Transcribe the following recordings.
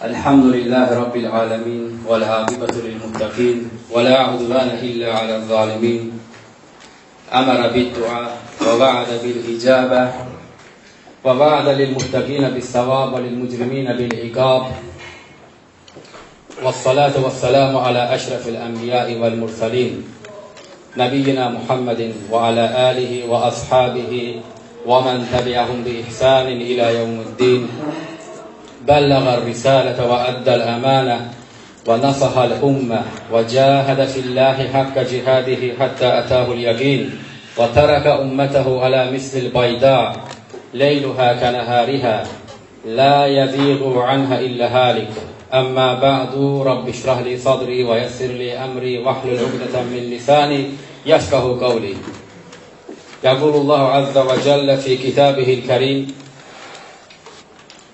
الحمد لله رب العالمين والعاقبة للمتقين ولا عدوان إلا على الظالمين. أمر بالدعاء ووعد بالإجابة ووعد للمتقين بالثواب وللمجرمين بالعقاب. والصلاة والسلام على أشرف الأنبياء والمرسلين نبينا محمد وعلى آله وأصحابه ومن تبعهم بإحسان إلى يوم الدين. بلغ الرسالة وأدى الأمانة ونصح الأمة وجاهد في الله حق جهاده حتى أتاه اليقين وترك أمته على مثل البيضاء ليلها كنهارها لا يزيغ عنها إلا هالك. أما بعد رب اشرح لي صدري ويسر لي أمري واحلل عقدة من لساني يفقه قولي. يقول الله عز وجل في كتابه الكريم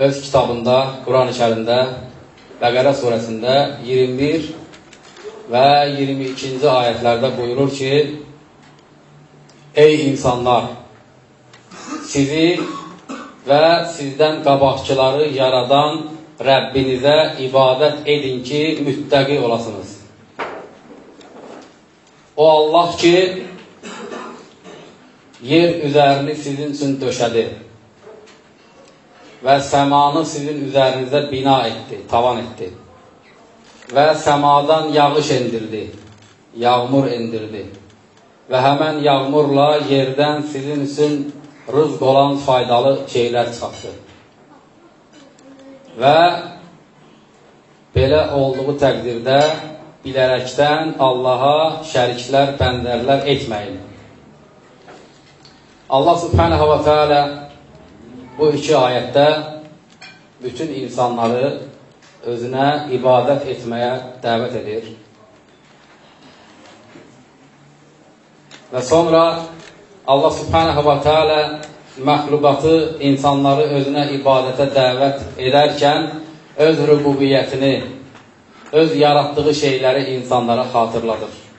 öz kitabında, Quran-ı kərimdə, Bəqərə surəsində 21 və 22-ci ayətlərdə buyurur ki, Ey insanlar, sizi və sizdən qabaqçıları yaradan Rəbbinizə ibadət edin ki, müttəqi olasınız. O Allah ki, yer üzərini sizin üçün döşədi və səmanı sizin üzərinizə bina etdi, tavan etdi və səmadan yağış endirdi, yağmur endirdi və həmən yağmurla yerdən sizin üçün rızq olan faydalı şeylər çıxartdı. Və belə olduğu təqdirdə bilərəkdən Allaha şəriklər, bəndərlər etməyin. Allah subhanahu wa ta'ala bu iki ayətdə bütün insanları özünə ibadət etməyə dəvət edir. Və sonra Allah subhanahu wa ta'ala məxluqatı, insanları özünə ibadətə dəvət edərkən öz rübubiyyətini, öz yaratdığı şeyləri insanlara xatırladır.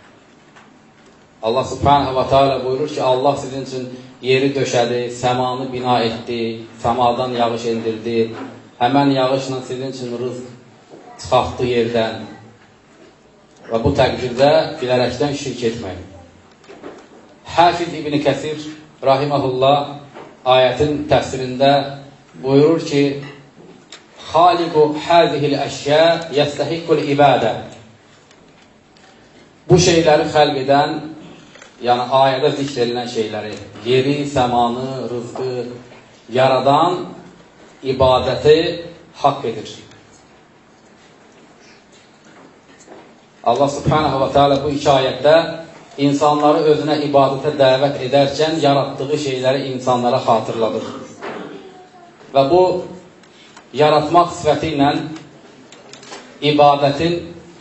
Allah subhanahu wa ta'ala buyurur ki, Allah sizin üçün yeri döşədi, səmanı bina etdi, səmadan yağış endirdi, həmən yağışla sizin üçün rızq çıxartdı yerdən. Və bu təqdirdə bilərəkdən şirk etməyin. Həfiz İbn Kəsir rahiməhullah ayətin təfsirində buyurur ki, Xaliqu həzihil əşyə yəstəhiqqul ibadə. Bu şeyləri xəlq edən yəni ayədə zikr edilən şeyləri, yeri, səmanı, rızqı yaradan ibadəti haqq edir. Allah subhanahu wa ta'ala bu iki ayətdə insanları özünə ibadətə dəvət edərkən yaratdığı şeyləri insanlara xatırladır. Və bu yaratmaq sifəti ilə ibadətin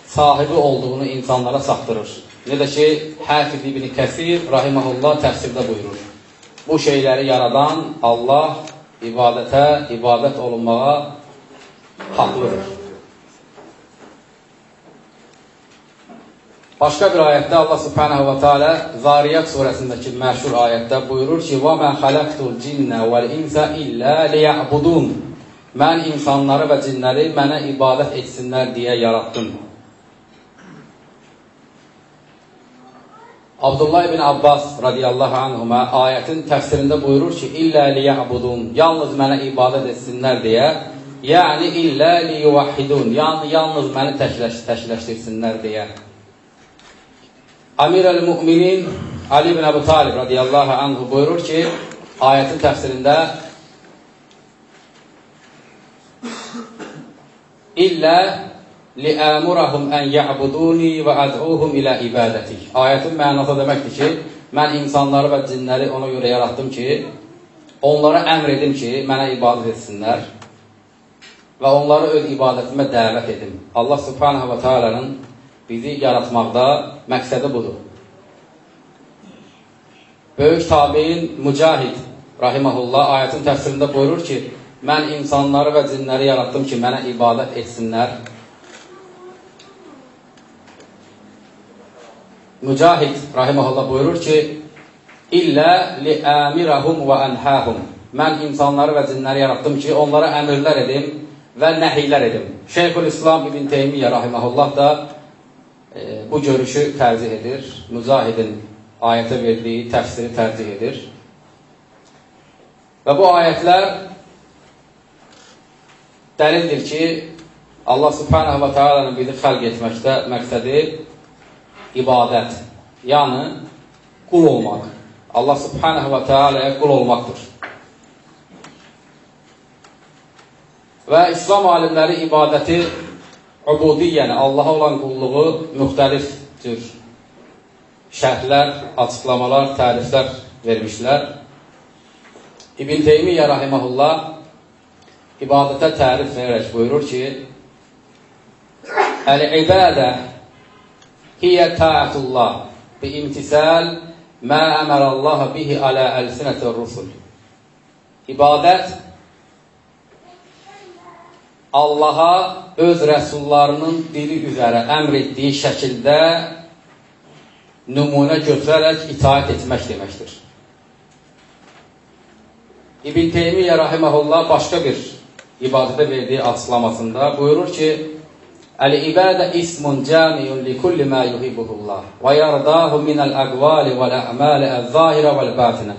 sahibi olduğunu insanlara saxdırır. Necə ki, Həfiz ibn Kəsir rahiməhullah təfsirdə buyurur. Bu şeyləri yaradan Allah ibadətə, ibadət olunmağa haqlıdır. Başqa bir ayətdə Allah Subhanahu va Taala Zariyat surəsindəki məşhur ayətdə buyurur ki: "Və mə xalaqtul cinnə vel insə illə liya'budun." Mən insanları və cinləri mənə ibadət etsinlər deyə yaratdım. Abdullah ibn Abbas radiyallahu anhuma ayətin təfsirində buyurur ki, illə liyəbudun, yalnız mənə ibadət etsinlər deyə, yəni illə liyuvahidun, yəni yalnız məni təkləş, təkləşdirsinlər deyə. Amir el-Müminin Ali ibn Əbu Talib radiyallahu anhu buyurur ki, ayətin təfsirində illə liəmurahum ən ya'buduni və ad'uhum ilə ibadətik. Ayətin mənası deməkdir ki, mən insanları və cinləri ona görə yaratdım ki, onlara əmr edim ki, mənə ibadət etsinlər və onları öz ibadətimə dəvət edim. Allah subhanahu və teala'nın bizi yaratmaqda məqsədi budur. Böyük tabiin Mücahid rahiməhullah ayətin təfsirində buyurur ki, mən insanları və cinləri yaratdım ki, mənə ibadət etsinlər. Mücahid rahiməhullah buyurur ki, illə li əmirəhum və ənhəhum. Mən insanları və cinləri yaratdım ki, onlara əmirlər edim və nəhiylər edim. Şeyxül İslam İbn Teymiyyə rahiməhullah da e, bu görüşü tərcih edir. Mücahidin ayətə verdiyi təfsiri tərcih edir. Və bu ayətlər dəlildir ki, Allah subhanahu wa ta'alanın bizi xəlq etməkdə məqsədi ibadət, yəni qul olmaq. Allah subhanahu wa ta'alaya qul olmaqdır. Və İslam alimləri ibadəti ubudiyyəni, Allaha olan qulluğu müxtəlif cür şərhlər, açıqlamalar, təriflər vermişlər. İbn Teymiyyə rahiməhullah ibadətə tərif verərək buyurur ki, Əl-ibadə hiyə taatullah bi imtisal mə əmərəllaha bihi alə əlsinətir rusul. İbadət Allaha öz rəsullarının dili üzərə əmr etdiyi şəkildə nümunə götürərək itaət etmək deməkdir. İbn Teymiyyə rahiməhullah başqa bir ibadətə verdiyi açıqlamasında buyurur ki, Əl-ibadə ismun cəmiyun li kulli mə yuhibbullah və yardahu minəl əqvali vəl-əməli əz-zahirə vəl-bətinə.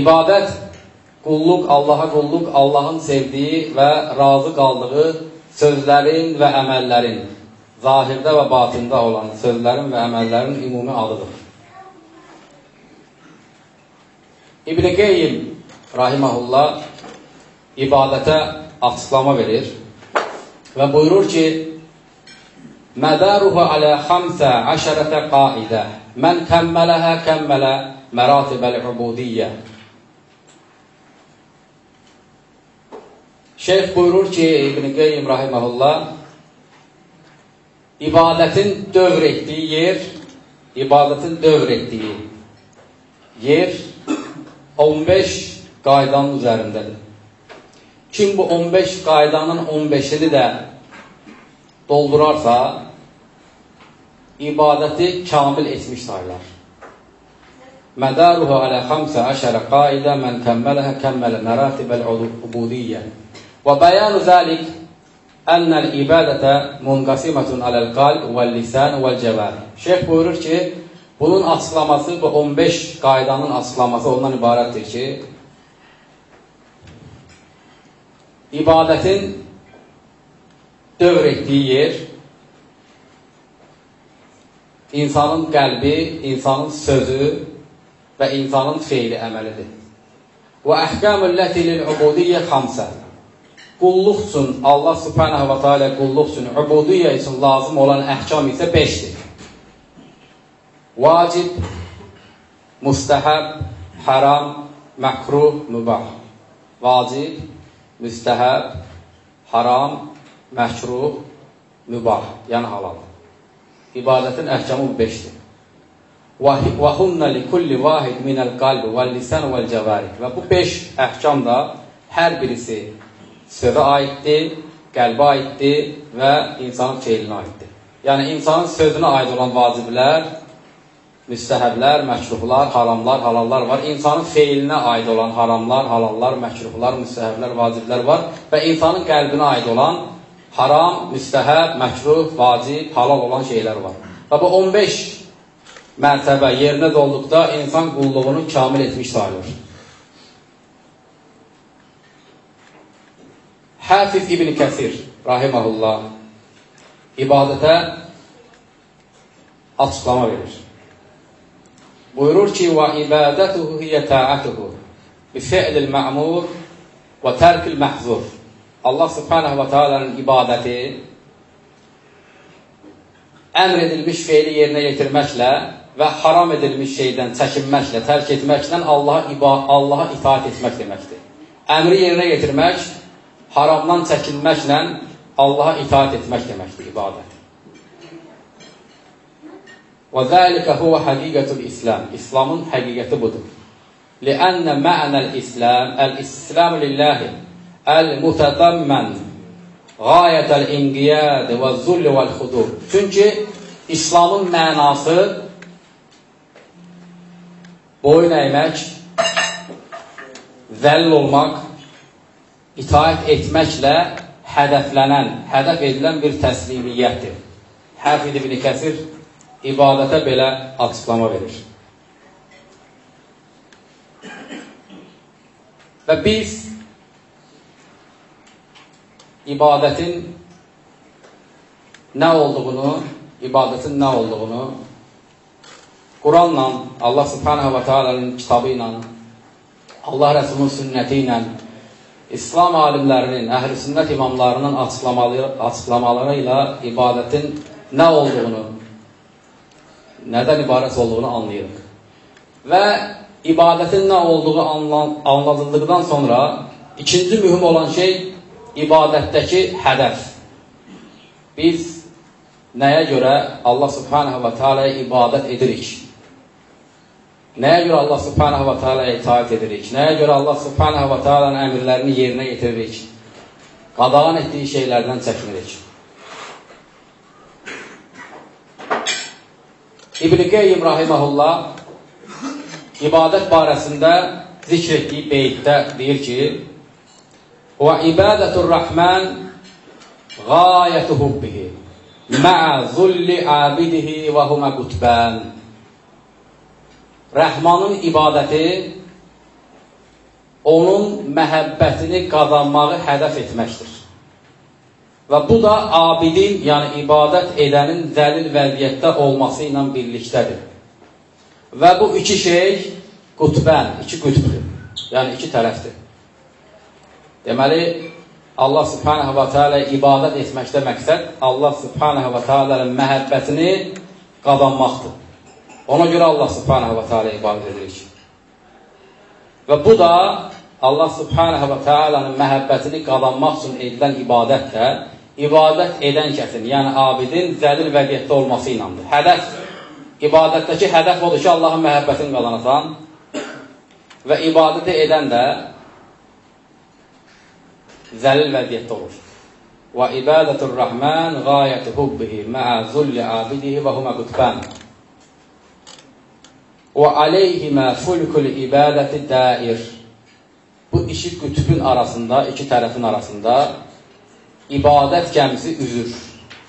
İbadət, qulluq, Allaha qulluq, Allahın sevdiyi və razı qaldığı sözlərin və əməllərin, zahirdə və batında olan sözlərin və əməllərin ümumi adıdır. İbn-i Qeyyim rahiməhullah ibadətə açıqlama verir və buyurur ki, Mədəruhu alə xamsə əşərətə qaidə Mən kəmmələhə kəmmələ məratibəl-ubudiyyə Şeyx buyurur ki, İbn-i Qeyyim rahiməhullah ibadətin dövr etdiyi yer ibadətin dövr etdiyi yer 15 qaydanın üzərindədir. Kim bu 15 qaydanın 15-ini də doldurarsa, ibadəti kamil etmiş sayılar. Mədaruhu alə xamsə əşərə qaidə mən kəmmələhə kəmmələ məratibəl ubudiyyə və bəyanu zəlik ənəl ibadətə munqasimatun aləl qalb vəl lisan vəl cəvəri. Şeyh buyurur ki, bunun açıqlaması, bu 15 qaydanın açıqlaması ondan ibarətdir ki, ibadətin dövr etdiyi yer insanın qəlbi, insanın sözü və insanın feyli əməlidir. Və əhkamülləti lil-ubudiyyə xamsə Qulluq üçün, Allah subhanahu wa ta'ala qulluq üçün, ubudiyyə üçün lazım olan əhkam isə 5-dir. Vacib, müstəhəb, haram, məkruh, mübah. Vacib, müstəhəb, haram, məhkruh, mübah, yəni halal. İbadətin əhkamı bu beşdir. Və hunnə li kulli vahid minəl qalbi vəl lisan vəl cəvarik. Və bu beş əhkam da hər birisi sözə aiddir, qəlbə aiddir və insanın feilinə aiddir. Yəni, insanın sözünə aid olan vaciblər müstəhəblər, məkruhlar, haramlar, halallar var. İnsanın feilinə aid olan haramlar, halallar, məkruhlar, müstəhəblər, vaciblər var və insanın qəlbinə aid olan haram, müstəhəb, məkruh, vacib, halal olan şeylər var. Və bu 15 mərtəbə yerinə dolduqda insan qulluğunu kamil etmiş sayılır. Həfiz İbn Kəsir, rahiməhullah, ibadətə açıqlama verir. Buyurur ki, ta'atuhu bi fi'lil ma'mur və tərkil məhzur. Allah subhanahu və teala'nın ibadəti əmr edilmiş feili yerinə yetirməklə və haram edilmiş şeydən çəkinməklə, tərk etməklə Allaha, Allaha itaat etmək deməkdir. Əmri yerinə yetirmək haramdan çəkinməklə Allaha itaat etmək deməkdir ibadət. Və zəlikə huvə həqiqətul İslam. İslamın həqiqəti budur. Liənnə mə'nəl İslam, əl-İslam lillahi, əl-mutədəmmən, qayətəl inqiyad və zull və xudur. Çünki İslamın mənası boyun əymək, zəlil olmaq, itaət etməklə hədəflənən, hədəf edilən bir təslimiyyətdir. Həfid ibn Kəsir ibadətə belə açıqlama verir. Və biz ibadətin nə olduğunu, ibadətin nə olduğunu Quranla, Allah subhanahu wa ta'alanın kitabı ilə, Allah Rəsulunun sünnəti ilə İslam alimlərinin, əhl-i sünnət imamlarının açıqlamaları, açıqlamaları ilə ibadətin nə olduğunu, nədən ibarət olduğunu anlayırıq. Və ibadətin nə olduğu anladıldıqdan sonra ikinci mühüm olan şey ibadətdəki hədəf. Biz nəyə görə Allah subhanahu və teala'ya ibadət edirik? Nəyə görə Allah subhanahu wa ta'ala itaat edirik? Nəyə görə Allah subhanahu wa ta'alanın əmirlərini yerinə yetiririk? Qadağan etdiyi şeylərdən çəkinirik. İbn-i Qeyyim rahiməhullah ibadət barəsində zikr etdiyi beytdə deyir ki, Və ibadətur rəhmən qayətu hubbihi mə'a zulli abidihi və humə qutbən Rəhmanın ibadəti onun məhəbbətini qazanmağı hədəf etməkdir. Və bu da abidin, yəni ibadət edənin dəlil vəziyyətdə olması ilə birlikdədir. Və bu iki şey qutbən, iki qütbdür, yəni iki tərəfdir. Deməli, Allah subhanahu wa ta'ala ibadət etməkdə məqsəd Allah subhanahu wa ta'ala məhəbbətini qazanmaqdır. Ona görə Allah subhanahu wa ta'ala ibadət edirik. Və bu da Allah subhanahu wa ta'alanın məhəbbətini qazanmaq üçün edilən ibadət də ibadət edən kəsin, yəni abidin zəlil vəziyyətdə olması iləndir. Hədəf, ibadətdəki hədəf odur ki, Allahın məhəbbətini qazanasan və ibadəti edən də zəlil vəziyyətdə olur. Və ibadətur rəhmən qayəti hubbihi məə zulli abidihi və humə qutbən. Və aleyhimə fulkul ibadəti dair. Bu iki qütbün arasında, iki tərəfin arasında ibadət gəmisi üzür.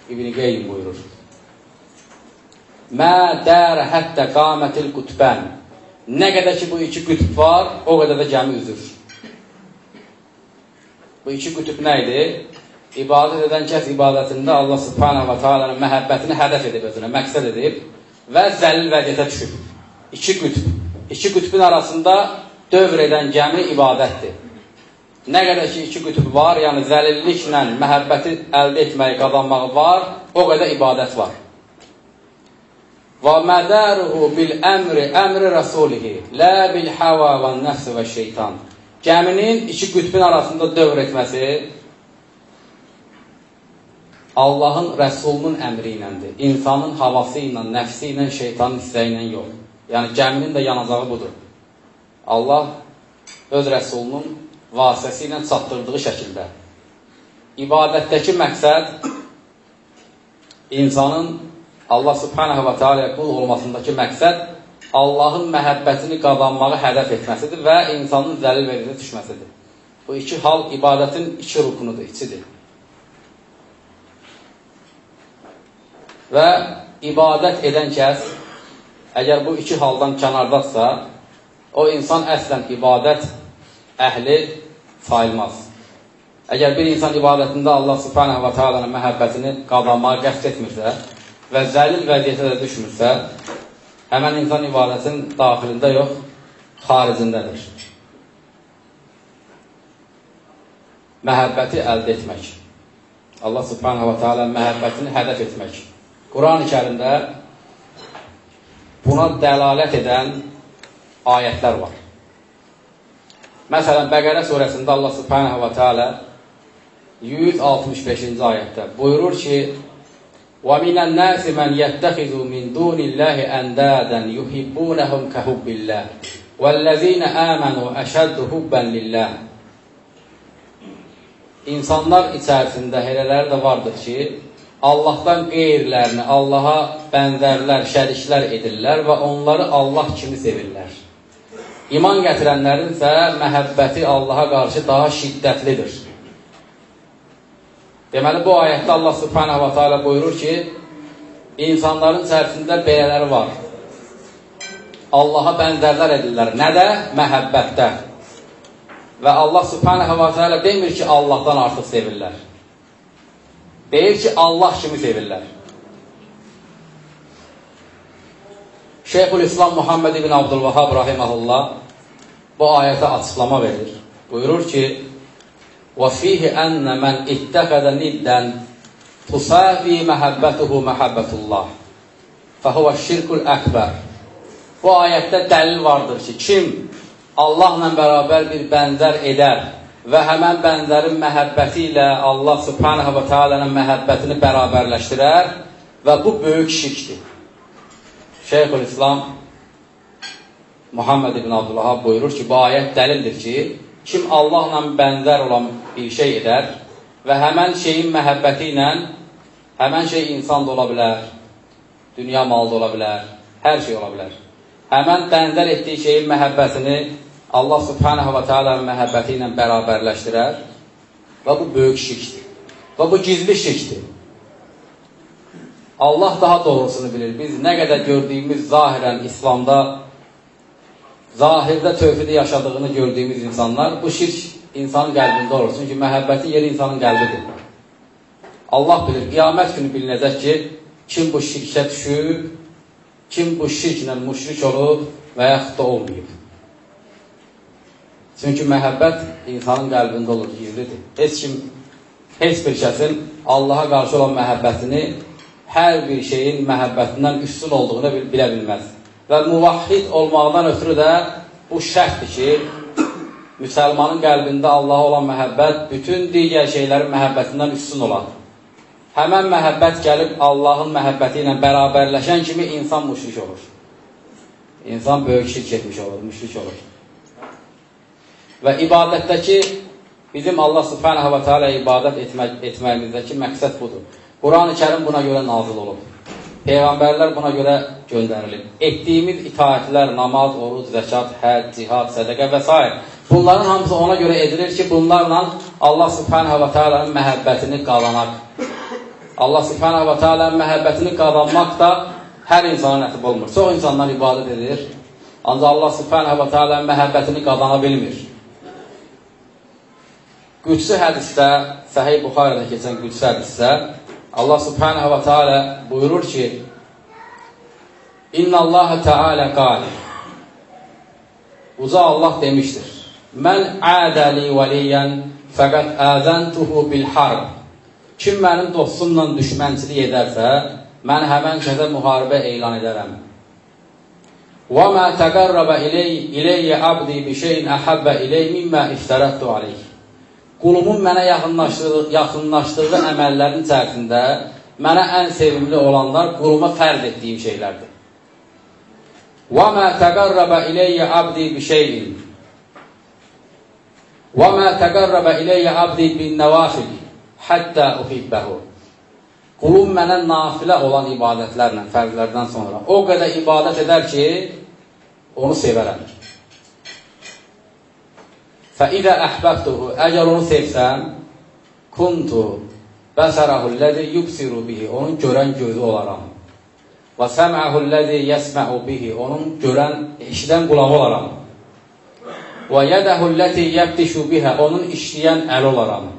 İbn-i Qeym buyurur. Mə dər həttə qamətil qutbən. Nə qədər ki, bu iki qütb var, o qədər də gəmi üzür. Bu iki qütb nə idi? İbadət edən kəs ibadətində Allah subhanahu wa ta'alanın məhəbbətini hədəf edib özünə, məqsəd edib və zəlil vəziyyətə düşüb. İki qütb. İki qütbün arasında dövr edən gəmi ibadətdir. Nə qədər ki, iki qütb var, yəni zəlilliklə məhəbbəti əldə etməyi, qazanmağı var, o qədər ibadət var. Və mədəruhu bil əmri, əmri rəsulihi, lə bil həva və nəfsi və şeytan. Gəminin iki qütbün arasında dövr etməsi Allahın rəsulunun əmri iləndir. İnsanın havası ilə, nəfsi ilə, şeytanın istəyi ilə yox. Yəni gəminin də yanacağı budur. Allah öz rəsulunun vasitəsi ilə çatdırdığı şəkildə. İbadətdəki məqsəd insanın Allah subhanahu wa ta'ala qul olmasındakı məqsəd Allahın məhəbbətini qazanmağı hədəf etməsidir və insanın zəlil verilə düşməsidir. Bu iki hal ibadətin iki rukunudur, içidir. Və ibadət edən kəs, əgər bu iki haldan kənardadsa, o insan əslən ibadət əhli sayılmaz. Əgər bir insan ibadətində Allah subhanahu wa ta'alanın məhəbbətini qazanmağı qəsd etmirsə və zəlil vəziyyətə də düşmürsə, həmən insan ibadətin daxilində yox, xaricindədir. Məhəbbəti əldə etmək. Allah subhanahu wa ta'ala məhəbbətini hədəf etmək. Quran-ı kərimdə buna dəlalət edən ayətlər var. Məsələn, Bəqərə surəsində Allah subhanahu wa ta'ala 165-ci ayətdə buyurur ki: "Və minən-nasi men yettexizu min dunillahi andadan yuhibbunhum kahubbillah. Vellezina amanu əşəddu hubban lillah." İnsanlar içərisində elələri də vardır ki, Allahdan qeyrilərini Allaha bənzərlər, şəriklər edirlər və onları Allah kimi sevirlər. İman gətirənlərin isə məhəbbəti Allaha qarşı daha şiddətlidir. Deməli, bu ayətdə Allah subhanahu wa ta'ala buyurur ki, insanların içərisində belələri var. Allaha bənzərlər edirlər. Nədə? Məhəbbətdə. Və Allah subhanahu wa ta'ala demir ki, Allahdan artıq sevirlər. Deyir ki, Allah kimi sevirlər. Şeyhül İslam Muhammed ibn Abdülvahab rahiməhullah bu ayətə açıqlama verir. Buyurur ki, وَفِيهِ أَنَّ مَنْ اِتَّخَذَ نِدًّا تُسَاوِي مَحَبَّتُهُ مَحَبَّةُ اللّٰهِ فَهُوَ الشِّرْكُ الْأَكْبَرِ Bu ayətdə dəlil vardır ki, kim Allahla bərabər bir bənzər edər və həmən bənzərin məhəbbəti ilə Allah subhanahu və teala'nın məhəbbətini bərabərləşdirər və bu böyük şirkdir. Şeyhül İslam Muhammed ibn Abdülahab buyurur ki, bu ayət dəlildir ki, kim Allahla bənzər olan bir şey edər və həmən şeyin məhəbbəti ilə həmən şey insan da ola bilər, dünya malı da ola bilər, hər şey ola bilər. Həmən bənzər etdiyi şeyin məhəbbətini Allah subhanahu və teala'nın məhəbbəti ilə bərabərləşdirər və bu böyük şirkdir. Və bu gizli şirkdir. Allah daha doğrusunu bilir. Biz nə qədər gördüyümüz zahirən İslamda zahirdə tövhidi yaşadığını gördüyümüz insanlar bu şirk insanın qəlbində olur. Çünki məhəbbətin yeri insanın qəlbidir. Allah bilir, qiyamət günü bilinəcək ki, kim bu şirkə düşüb, kim bu şirklə müşrik olub və yaxud da olmayıb. Çünki məhəbbət insanın qəlbində olur, gizlidir. Heç kim, heç bir kəsin Allaha qarşı olan məhəbbətini hər bir şeyin məhəbbətindən üstün olduğunu bilə bilməz. Və muvahhid olmaqdan ötürü də bu şərtdir ki, müsəlmanın qəlbində Allaha olan məhəbbət bütün digər şeylərin məhəbbətindən üstün olar. Həmən məhəbbət gəlib Allahın məhəbbəti ilə bərabərləşən kimi insan müşrik olur. İnsan böyük şirk etmiş olur, müşrik olur. Və ibadətdəki bizim Allah subhanahu wa ta'ala ibadət etmək, etməyimizdəki məqsəd budur. Quran-ı Kərim buna görə nazil olub. Peyğəmbərlər buna görə göndərilib. Etdiyimiz itaətlər, namaz, oruc, zəkat, həd, cihad, sədəqə və s. Bunların hamısı ona görə edilir ki, bunlarla Allah subhanahu wa ta'alanın məhəbbətini qazanaq. Allah subhanahu wa ta'alanın məhəbbətini qazanmaq da hər insana nəsib olmur. Çox insanlar ibadət edir, ancaq Allah subhanahu wa ta'alanın məhəbbətini qazana bilmir. Qüdsi hədisdə, Səhih Buxarədə keçən qüdsi hədisdə Allah subhanahu wa ta'ala buyurur ki İnna Allah Teala qal Uca Allah demiştir. Mən ədəli vəliyən fəqət əzəntuhu bil harb. Kim mənim dostumla düşmənçilik edərsə, mən həmən kəsə müharibə elan edərəm. Və mə təqərrəbə iləyyə abdi bi şeyin əhəbbə iləy mimmə iftərəttu aleyh qulumun mənə yaxınlaşdığı, yaxınlaşdığı əməllərin içərisində mənə ən sevimli olanlar quluma fərd etdiyim şeylərdir. Və mə təqərrəbə iləyyə abdi bi şeyin və mə təqərrəbə iləyyə abdi bin nəvafil həttə uhibbəhu Qulum mənə nafilə olan ibadətlərlə, fərzlərdən sonra o qədər ibadət edər ki, onu sevərəm. Fəidə əhbəbtuhu, əgər onu sevsəm, kuntu bəsərahu ləzi yubsiru bihi, onun görən gözü olaram. Və səməhu ləzi yəsməhu bihi, onun görən, işidən qulağı olaram. Və yədəhu ləti yəbdişu bihə, onun işləyən əl olaram.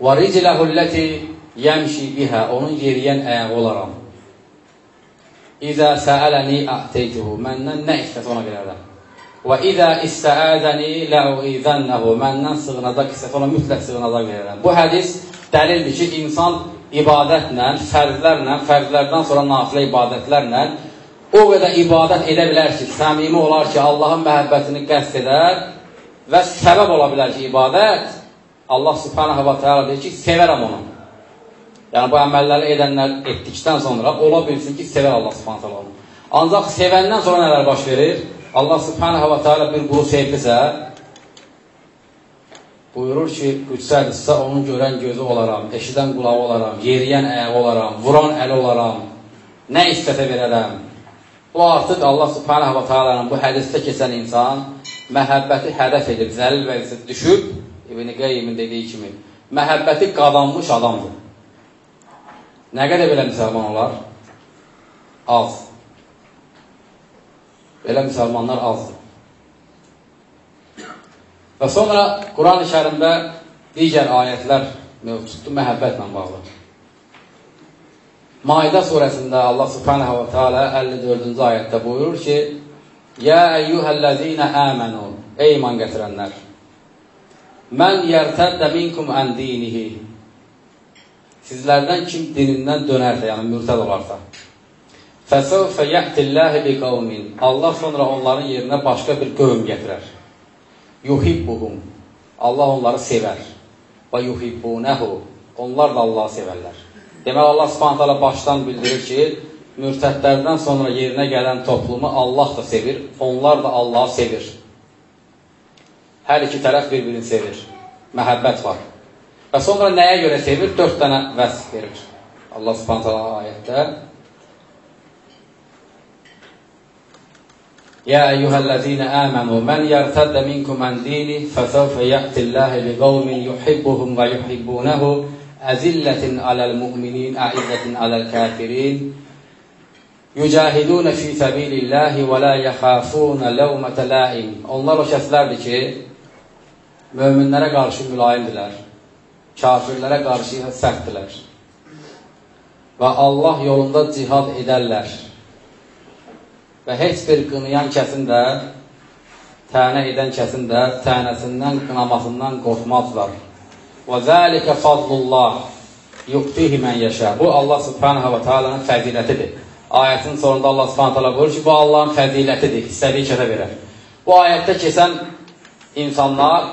Və ricləhu ləti yəmşi bihə, onun yeriyən əyağı olaram. İzə səələni əteytuhu, məndən nə istəsə ona verərəm. Və izə istəəzəni ləuizənnəhu məndən sığınacaq istəsə ona mütləq sığınacaq verərəm. Bu hədis dəlildir ki, insan ibadətlə, fərzlərlə, fərzlərdən sonra nafilə ibadətlərlə o qədər ibadət edə bilər ki, səmimi olar ki, Allahın məhəbbətini qəsd edər və səbəb ola bilər ki, ibadət Allah subhanahu wa ta'ala deyir ki, sevərəm onu. Yəni, bu əməlləri edənlər etdikdən sonra ola bilsin ki, sevər Allah subhanahu wa ta'ala onu. Ancaq sevəndən sonra nələr baş verir? Allah subhanahu wa ta'ala bir qulu sevdisə, buyurur ki, qüdsədirsə onun görən gözü olaram, eşidən qulağı olaram, yeriyən əyə olaram, vuran əli olaram, nə istəsə verərəm. Bu artıq Allah subhanahu wa ta'alanın bu hədisdə keçən insan məhəbbəti hədəf edib, zəlil vəziyyət düşüb, İbn-i Qeyyimin dediyi kimi, məhəbbəti qadanmış adamdır. Nə qədər belə müsəlman olar? Az. Belə müsəlmanlar azdır. Və sonra Quran-ı kərimdə digər ayətlər mövcuddur məhəbbətlə bağlı. Maidə surəsində Allah subhanahu wa ta'ala 54-cü ayətdə buyurur ki, Yə əyyuhəl-ləzinə əmənu, ey iman gətirənlər, mən yərtəddə minkum ən dinihi, sizlərdən kim dinindən dönərsə, yəni mürtəd olarsa, fəsəvfə yəhtilləhi bi qavmin, Allah sonra onların yerinə başqa bir qövm gətirər. Yuhibbuhum, Allah onları sevər. Və yuhibbunəhu, onlar da Allahı sevərlər. Demək, Allah subhanətələ başdan bildirir ki, mürtədlərdən sonra yerinə gələn toplumu Allah da sevir, onlar da Allahı sevir. Hər iki tərəf bir-birini sevir. Məhəbbət var. Və sonra nəyə görə sevir? Dörd dənə vəsf verir. Allah subhanətələ ayətdə يا أيها الذين آمنوا من يرتد منكم عن دينه فسوف يأتي الله بقوم يحبهم ويحبونه أذلة على المؤمنين أعزة على الكافرين يجاهدون في سبيل الله ولا يخافون لومة لائم Onlar o kəslərdir ki, möminlərə qarşı mülayimdirlər, kafirlərə qarşı sərtdirlər və Allah yolunda cihad edərlər və heç bir qınayan kəsin də, tənə edən kəsin də tənəsindən, qınamasından qorxmazlar. Və zəlikə fadlullah yuqtihi mən yəşə. Bu, Allah subhanahu wa ta'alanın fəzilətidir. Ayətin sonunda Allah subhanahu wa ta'ala buyurur ki, bu Allahın fəzilətidir, istədiyi kəsə verər. Bu ayətdə keçən insanlar,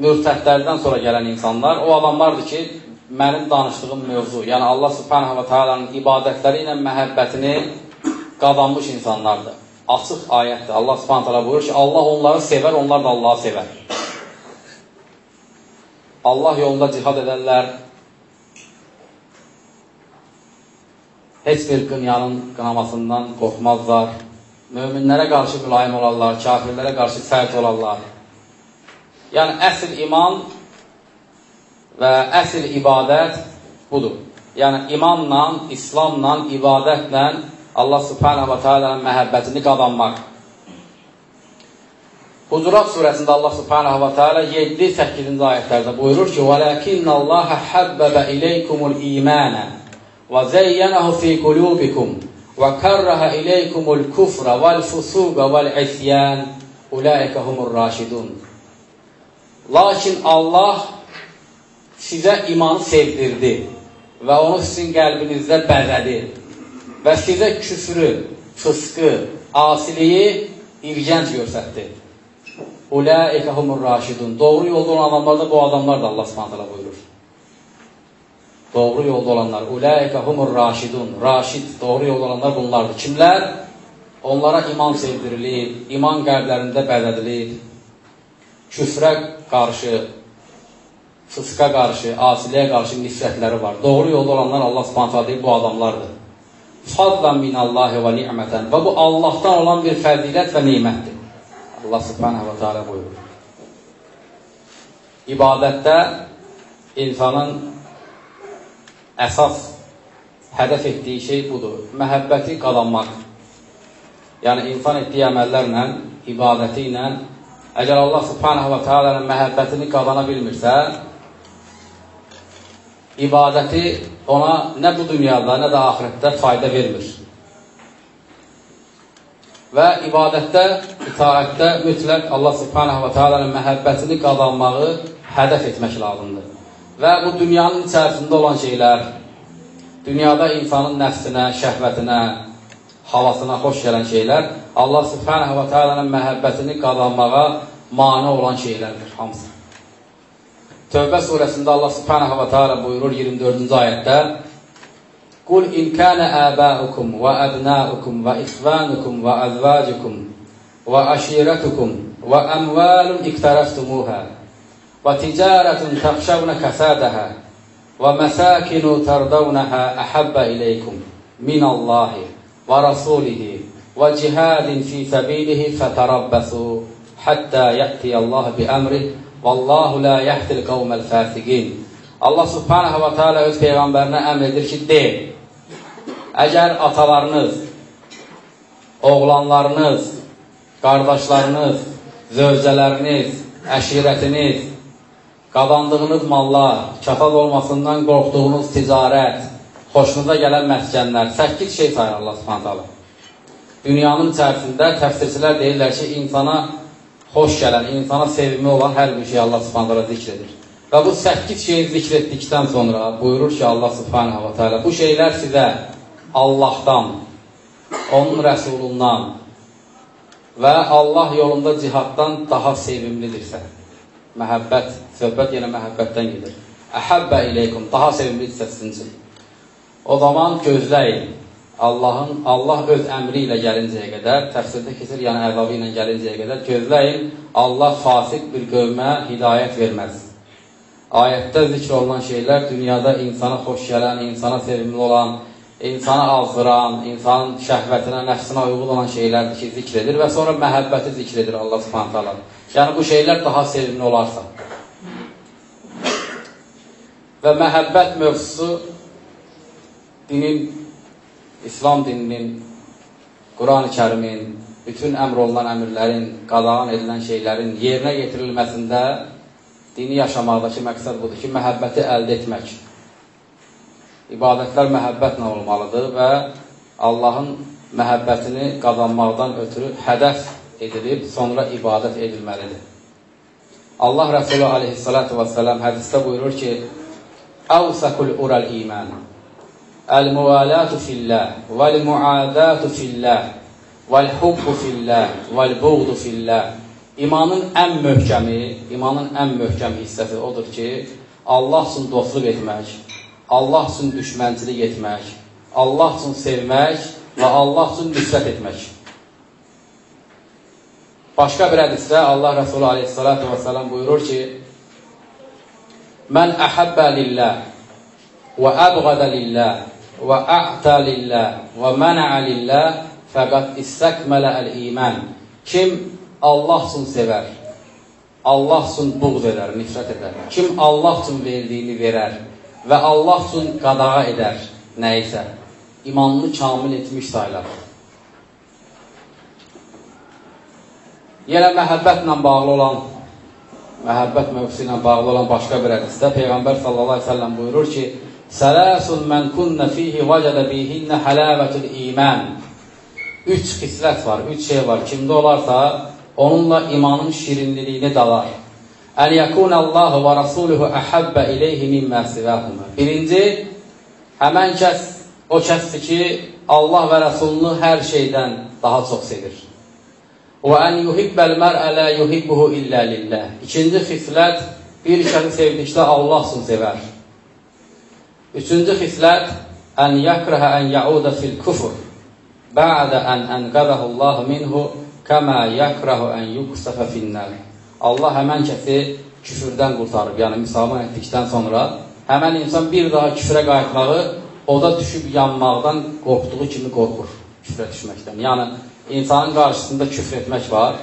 mürtədlərdən sonra gələn insanlar, o adamlardır ki, mənim danışdığım mövzu, yəni Allah subhanahu wa ta'alanın ibadətləri ilə məhəbbətini qadanmış insanlardır. Açıq ayətdir. Allah subhanahu wa ta'ala buyurur ki, Allah onları sevər, onlar da Allahı sevər. Allah yolunda cihad edərlər, heç bir qınyanın qınamasından qorxmazlar, möminlərə qarşı mülayim olarlar, kafirlərə qarşı sərt olarlar. Yəni, əsl iman və əsl ibadət budur. Yəni, imanla, İslamla, ibadətlə Allah subhanahu wa ta'alanın məhəbbətini qadanmaq. Hucurat surəsində Allah subhanahu wa ta'ala 7-8-ci ayətlərdə buyurur ki, وَلَكِنَّ اللَّهَ حَبَّبَ إِلَيْكُمُ الْإِيمَانَ وَزَيَّنَهُ فِي قُلُوبِكُمْ وَكَرَّهَ إِلَيْكُمُ الْكُفْرَ وَالْفُسُوقَ وَالْعِسْيَانَ أُولَٰئِكَ هُمُ الرَّاشِدُونَ Lakin Allah sizə imanı sevdirdi və onu sizin qəlbinizdə bəzədi və sizə küfrü, fıskı, asiliyi ilgənc göstərdi. Ulaika humur raşidun. Doğru yolda olan adamlar da bu adamlar da Allah Subhanahu taala buyurur. Doğru yolda olanlar. Ulaika humur raşidun. Raşid, doğru yolda olanlar bunlardır. Kimlər? Onlara iman sevdirilir, iman qəlblərində bəzədilir. Küfrə qarşı, fıska qarşı, asiliyə qarşı nifrətləri var. Doğru yolda olanlar Allah Subhanahu taala deyir, bu adamlardır. Fadlan minallahi və ni'mətən. Və bu Allahdan olan bir fəzilət və nemətdir. Allah subhanahu wa ta'ala buyurur. İbadətdə insanın əsas hədəf etdiyi şey budur. Məhəbbəti qalanmaq. Yəni, insan etdiyi əməllərlə, ibadəti ilə, əgər Allah subhanahu wa ta'alanın məhəbbətini qazana bilmirsə, ibadəti ona nə bu dünyada, nə də ahirətdə fayda vermir və ibadətdə, itaətdə mütləq Allah subhanahu wa ta'alanın məhəbbətini qazanmağı hədəf etmək lazımdır. Və bu dünyanın içərisində olan şeylər, dünyada insanın nəfsinə, şəhvətinə, havasına xoş gələn şeylər Allah subhanahu wa ta'alanın məhəbbətini qazanmağa mane olan şeylərdir hamısı. Tövbə surəsində Allah subhanahu wa ta'ala buyurur 24-cü ayətdə Qul in kana aba'ukum wa abna'ukum wa ikhwanukum wa azwajukum wa ashiratukum wa amwalun iktaraftumuha wa tijaratun takhshawna kasadaha wa masakinu tardawnaha ahabba ilaykum min Allahi wa rasulihi wa cihadin fi sabilihi fatarabbasu hatta ya'ti Allah bi amrihi Vallahu la yahdil qavməl fəsiqin. Allah subhanahu wa ta'ala öz Peyğəmbərinə əmr edir ki, de, əgər atalarınız, oğlanlarınız, qardaşlarınız, zövcələriniz, əşirətiniz, qazandığınız mallar, çatad olmasından qorxduğunuz ticarət, xoşunuza gələn məskənlər, 8 şey sayır Allah subhanahu ta'ala. Dünyanın içərisində təfsirçilər deyirlər ki, insana xoş gələn, insana sevimli olan hər bir şey Allah subhanələ zikr edir. Və bu 8 şeyi zikr etdikdən sonra buyurur ki, Allah subhanə və teala, bu şeylər sizə Allahdan, onun rəsulundan və Allah yolunda cihaddan daha sevimlidirsə, məhəbbət, söhbət yenə məhəbbətdən gedir. Əhəbbə iləykum, daha sevimlidirsə sizin üçün. O zaman gözləyin, Allahın Allah öz əmri ilə gəlincəyə qədər, təfsirdə keçir, yəni əzabı ilə gəlincəyə qədər gözləyin, Allah fasik bir qövmə hidayət verməz. Ayətdə zikr olunan şeylər dünyada insana xoş gələn, insana sevimli olan, insana azdıran, insanın şəhvətinə, nəfsinə uyğun olan şeylərdir ki, zikr edir və sonra məhəbbəti zikr edir Allah subhanət hala. Yəni bu şeylər daha sevimli olarsa. Və məhəbbət mövzusu dinin İslam dininin, Quran-ı kərimin, bütün əmr olunan əmrlərin, qadağan edilən şeylərin yerinə yetirilməsində dini yaşamaqdakı məqsəd budur ki, məhəbbəti əldə etmək. İbadətlər məhəbbətlə olmalıdır və Allahın məhəbbətini qazanmaqdan ötürü hədəf edilib, sonra ibadət edilməlidir. Allah Rəsulü aleyhissalatu və sələm hədisdə buyurur ki, Əvsəkul ural iman El-muvalatu fillah, vel-muadatu fillah, vel-hubbu fillah, vel-buğdu fillah. İmanın ən möhkəmi, imanın ən möhkəm hissəsi odur ki, Allah üçün dostluq etmək, Allah üçün düşmənçilik etmək, Allah üçün sevmək və Allah üçün nüsrət etmək. Başqa bir hədisdə Allah Resulü aleyhissalatu vesselam buyurur ki, Mən əhəbbə lillah və əbğədə lillah və a'ta lillah və mən'a lillah fəqat istəkmələ əl-iman. Kim Allah üçün sevər, Allah üçün buğz edər, nifrət edər. Kim Allah üçün verdiyini verər və Allah üçün qadağa edər nəyisə, imanını kamil etmiş sayılar. Yenə məhəbbətlə bağlı olan, məhəbbət mövzusu ilə bağlı olan başqa bir hədisdə Peyğəmbər sallallahu aleyhi ve sellem buyurur ki, Sələsun mən kunnə fihi vəcədə bihinnə hələvətül imən. Üç xislət var, üç şey var. Kimdə olarsa, onunla imanın şirinliyini dalar. Əl yəkun Allahu və Rasuluhu əhəbbə iləyhi mimmə sivəhumə. Birinci, həmən kəs, o kəsdir ki, Allah və Rasulunu hər şeydən daha çox sevir. Və ən yuhibbəl mər'ə lə yuhibbuhu illə lillah. İkinci xislət, bir kəsi sevdikdə Allah üçün sevər. Üçüncü xislət ən yakrəhə ən yauda fil kufr bə'də ən ənqəbəhu Allah minhu kəmə yakrəhu ən yuqsəfə finnər. Allah həmən kəsi küfürdən qurtarıb, yəni müsəlman etdikdən sonra həmən insan bir daha küfrə qayıtmağı oda düşüb yanmaqdan qorxduğu kimi qorxur küfrə düşməkdən. Yəni insanın qarşısında küfr etmək var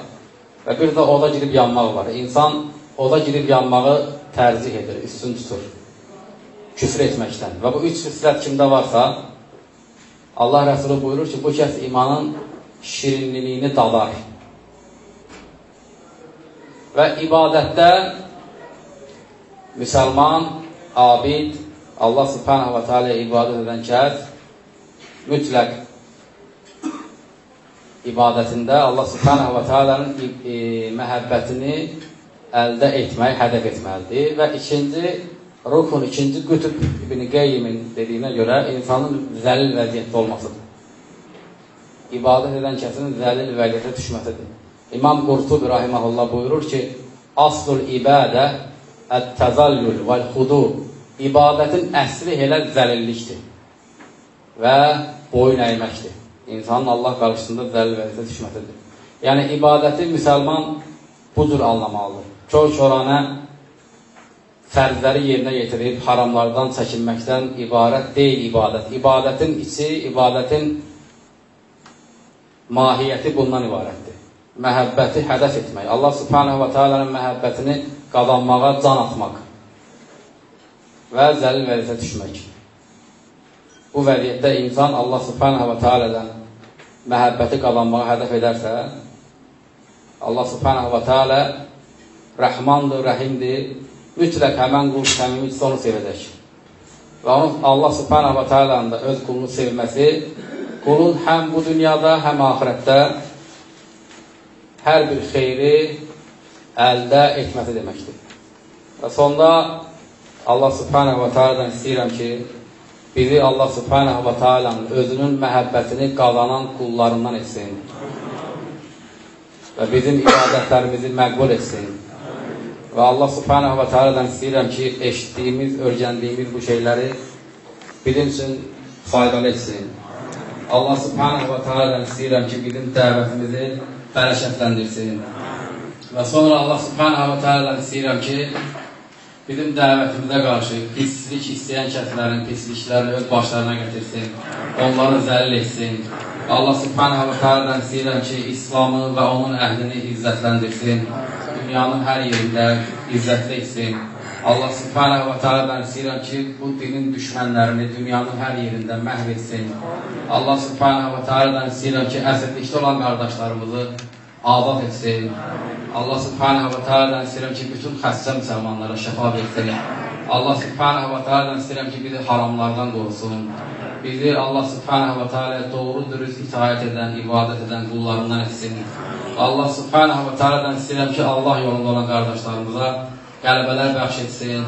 və bir də oda girib yanmaq var. İnsan oda girib yanmağı tərcih edir, üstün tutur küfr etməkdən. Və bu üç xislət kimdə varsa, Allah Rəsulü buyurur ki, bu kəs imanın şirinliyini dalar. Və ibadətdə müsəlman, abid, Allah subhanahu wa ta'ala ibadət edən kəs mütləq ibadətində Allah subhanahu wa ta'alanın e, məhəbbətini əldə etmək, hədəf etməlidir. Və ikinci, Ruhun ikinci qütüb İbn-i Qeyyimin dediyinə görə insanın zəlil vəziyyətdə olmasıdır. İbadət edən kəsin zəlil vəziyyətə düşməsidir. İmam Qurtub rahiməhullah buyurur ki, Aslul ibadə ət-təzallül vəl-xudu ibadətin əsli elə zəlillikdir və boyun əyməkdir. İnsanın Allah qarşısında zəlil vəziyyətə düşməsidir. Yəni, ibadəti müsəlman bu cür anlamalıdır. Kör-körənə fərzləri yerinə yetirib, haramlardan çəkinməkdən ibarət deyil ibadət. İbadətin içi, ibadətin mahiyyəti bundan ibarətdir. Məhəbbəti hədəf etmək. Allah subhanahu wa ta'alənin məhəbbətini qazanmağa can atmaq və zəlil vəziyyətə düşmək. Bu vəziyyətdə insan Allah subhanahu wa ta'alədən məhəbbəti qazanmağa hədəf edərsə, Allah subhanahu wa ta'alə rəhmandır, rəhimdir, mütləq həmən qul səmimidirsə onu sevəcək. Və Allah subhanahu wa ta'alənin də öz qulunu sevməsi qulun həm bu dünyada, həm ahirətdə hər bir xeyri əldə etməsi deməkdir. Və sonda Allah subhanahu wa ta'adan istəyirəm ki, bizi Allah subhanahu wa ta'alanın özünün məhəbbətini qazanan qullarından etsin və bizim ibadətlərimizi məqbul etsin. Və Allah subhanahu wa ta'adan istəyirəm ki, eşitdiyimiz, örgəndiyimiz bu şeyləri bizim üçün faydalı etsin. Allah subhanahu wa ta'adan istəyirəm ki, bizim dəvətimizi bərəkətləndirsin. Və sonra Allah subhanahu wa ta'adan istəyirəm ki, bizim dəvətimizə qarşı pislik istəyən kəslərin pisliklərini öz başlarına gətirsin, onları zəlil etsin. Allah subhanahu wa ta'adan istəyirəm ki, İslamı və onun əhlini izzətləndirsin, dünyanın hər yerində izzətli etsin. Allah subhanahu wa ta'adan istəyirəm ki, bu dinin düşmənlərini dünyanın hər yerində məhv etsin. Allah subhanahu wa ta'adan istəyirəm ki, əsrlikdə olan qardaşlarımızı azad etsin. Allah subhanahu wa ta'adan istəyirəm ki, bütün xəstə müsəlmanlara şəfa versin. Allah subhanahu wa ta'adan istəyirəm ki, bizi haramlardan qorusun. Bizi Allah subhanahu wa ta'ala doğru dürüst itaət edən, ibadət edən qullarından etsin. Allah subhanahu wa ta'adan istəyirəm ki, Allah yolunda olan qardaşlarımıza qələbələr bəxş etsin,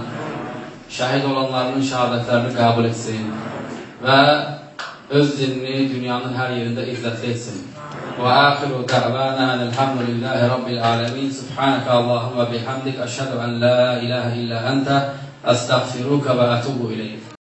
şəhid olanlarının şəhadətlərini qəbul etsin və öz dinini dünyanın hər yerində izzətli etsin. وآخر دعوانا أن الحمد لله رب العالمين سبحانك اللهم وبحمدك أشهد أن لا إله إلا أنت أستغفرك وأتوب إليك.